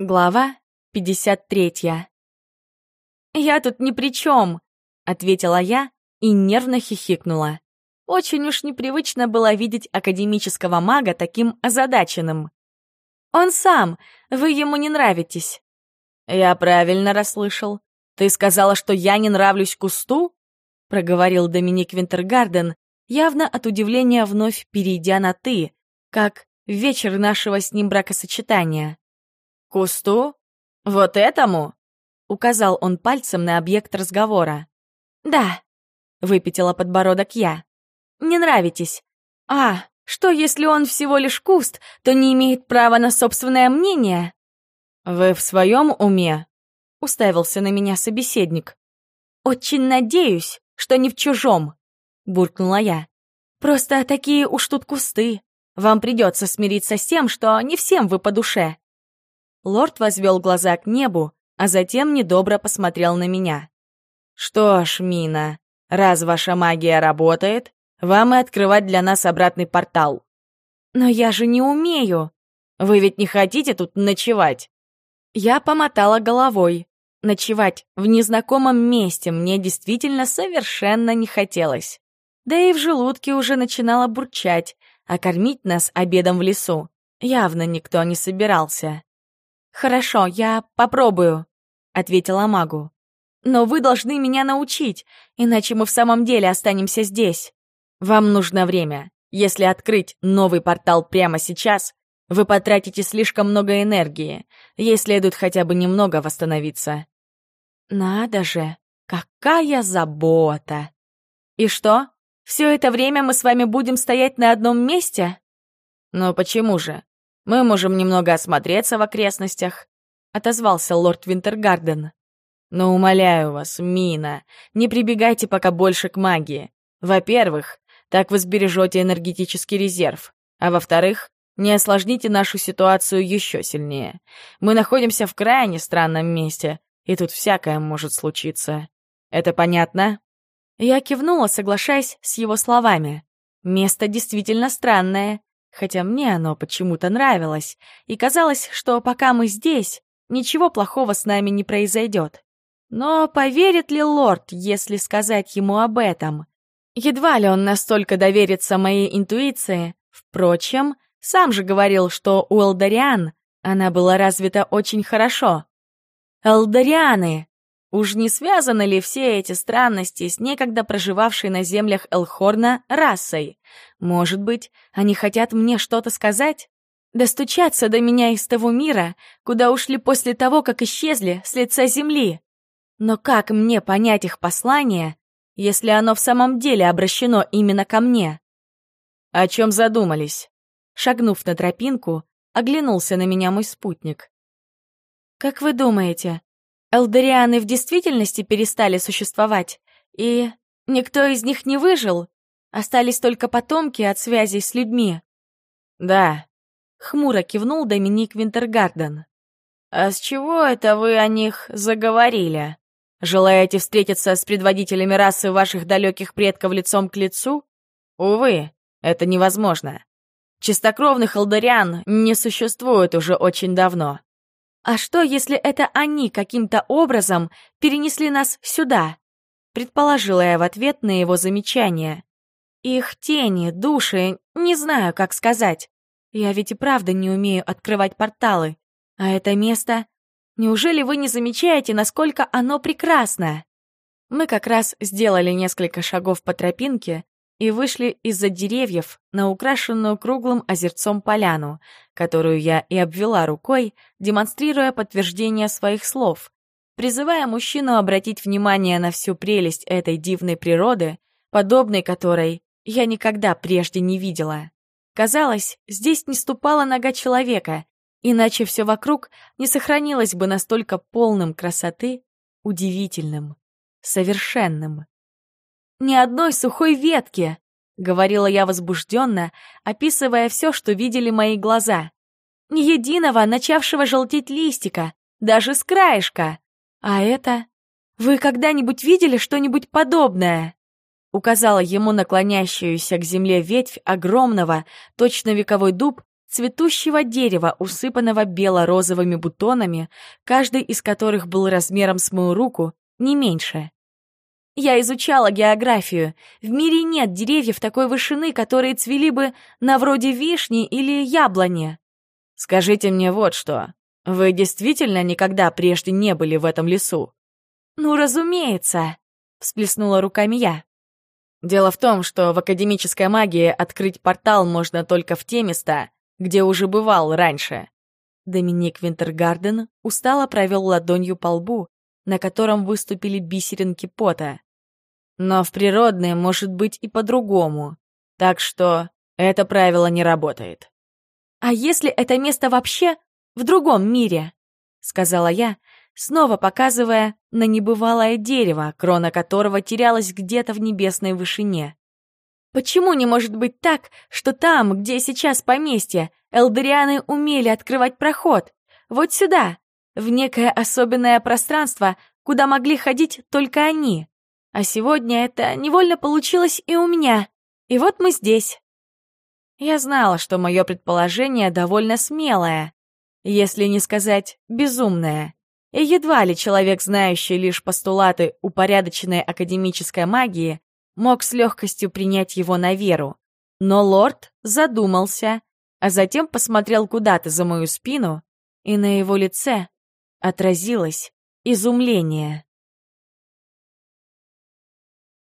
Глава 53 «Я тут ни при чем», — ответила я и нервно хихикнула. Очень уж непривычно было видеть академического мага таким озадаченным. «Он сам, вы ему не нравитесь». «Я правильно расслышал. Ты сказала, что я не нравлюсь кусту?» — проговорил Доминик Винтергарден, явно от удивления вновь перейдя на «ты», как вечер нашего с ним бракосочетания. «Кусту? Вот этому?» — указал он пальцем на объект разговора. «Да», — выпятила подбородок я. «Не нравитесь. А, что если он всего лишь куст, то не имеет права на собственное мнение?» «Вы в своем уме?» — уставился на меня собеседник. «Очень надеюсь, что не в чужом», — буркнула я. «Просто такие уж тут кусты. Вам придется смириться с тем, что не всем вы по душе. Лорд возвел глаза к небу, а затем недобро посмотрел на меня. «Что ж, Мина, раз ваша магия работает, вам и открывать для нас обратный портал». «Но я же не умею!» «Вы ведь не хотите тут ночевать?» Я помотала головой. Ночевать в незнакомом месте мне действительно совершенно не хотелось. Да и в желудке уже начинало бурчать, а кормить нас обедом в лесу явно никто не собирался. «Хорошо, я попробую», — ответила магу. «Но вы должны меня научить, иначе мы в самом деле останемся здесь. Вам нужно время. Если открыть новый портал прямо сейчас, вы потратите слишком много энергии. Ей следует хотя бы немного восстановиться». «Надо же, какая забота!» «И что, все это время мы с вами будем стоять на одном месте?» «Ну почему же? Мы можем немного осмотреться в окрестностях», — отозвался лорд Винтергарден. «Но умоляю вас, Мина, не прибегайте пока больше к магии. Во-первых, так вы сбережете энергетический резерв, а во-вторых, не осложните нашу ситуацию еще сильнее. Мы находимся в крайне странном месте, и тут всякое может случиться. Это понятно?» Я кивнула, соглашаясь с его словами. Место действительно странное, хотя мне оно почему-то нравилось, и казалось, что пока мы здесь, ничего плохого с нами не произойдет. Но поверит ли лорд, если сказать ему об этом? Едва ли он настолько доверится моей интуиции. Впрочем, сам же говорил, что у Элдариан она была развита очень хорошо. Элдарианы! Уж не связаны ли все эти странности с некогда проживавшей на землях Элхорна расой? Может быть, они хотят мне что-то сказать? Достучаться до меня из того мира, куда ушли после того, как исчезли с лица земли. Но как мне понять их послание, если оно в самом деле обращено именно ко мне? О чем задумались? Шагнув на тропинку, оглянулся на меня мой спутник. «Как вы думаете, Элдерианы в действительности перестали существовать, и никто из них не выжил. Остались только потомки от связей с людьми. Да, хмуро кивнул Доминик Винтергарден. А с чего это вы о них заговорили? Желаете встретиться с предводителями расы ваших далеких предков лицом к лицу? Увы, это невозможно. Чистокровных алдариан не существует уже очень давно. А что, если это они каким-то образом перенесли нас сюда? Предположила я в ответ на его замечание. Их тени, души, не знаю, как сказать. Я ведь и правда не умею открывать порталы. А это место... Неужели вы не замечаете, насколько оно прекрасно? Мы как раз сделали несколько шагов по тропинке, и вышли из-за деревьев на украшенную круглым озерцом поляну, которую я и обвела рукой, демонстрируя подтверждение своих слов, призывая мужчину обратить внимание на всю прелесть этой дивной природы, подобной которой я никогда прежде не видела. Казалось, здесь не ступала нога человека, иначе все вокруг не сохранилось бы настолько полным красоты, удивительным, совершенным ни одной сухой ветки!» — говорила я возбужденно, описывая все, что видели мои глаза. «Ни единого начавшего желтеть листика, даже с краешка! А это... Вы когда-нибудь видели что-нибудь подобное?» Указала ему наклонящуюся к земле ветвь огромного, точно вековой дуб, цветущего дерева, усыпанного бело-розовыми бутонами, каждый из которых был размером с мою руку, не меньше. Я изучала географию. В мире нет деревьев такой вышины, которые цвели бы на вроде вишни или яблони. Скажите мне вот что. Вы действительно никогда прежде не были в этом лесу? Ну, разумеется, всплеснула руками я. Дело в том, что в академической магии открыть портал можно только в те места, где уже бывал раньше. Доминик Винтергарден устало провел ладонью по лбу, на котором выступили бисеринки пота. Но в природной может быть и по-другому, так что это правило не работает. «А если это место вообще в другом мире?» — сказала я, снова показывая на небывалое дерево, крона которого терялась где-то в небесной вышине. Почему не может быть так, что там, где сейчас поместье, элдерианы умели открывать проход? Вот сюда, в некое особенное пространство, куда могли ходить только они. А сегодня это невольно получилось и у меня. И вот мы здесь. Я знала, что мое предположение довольно смелое, если не сказать безумное. И едва ли человек, знающий лишь постулаты упорядоченной академической магии, мог с легкостью принять его на веру. Но лорд задумался, а затем посмотрел куда-то за мою спину, и на его лице отразилось изумление.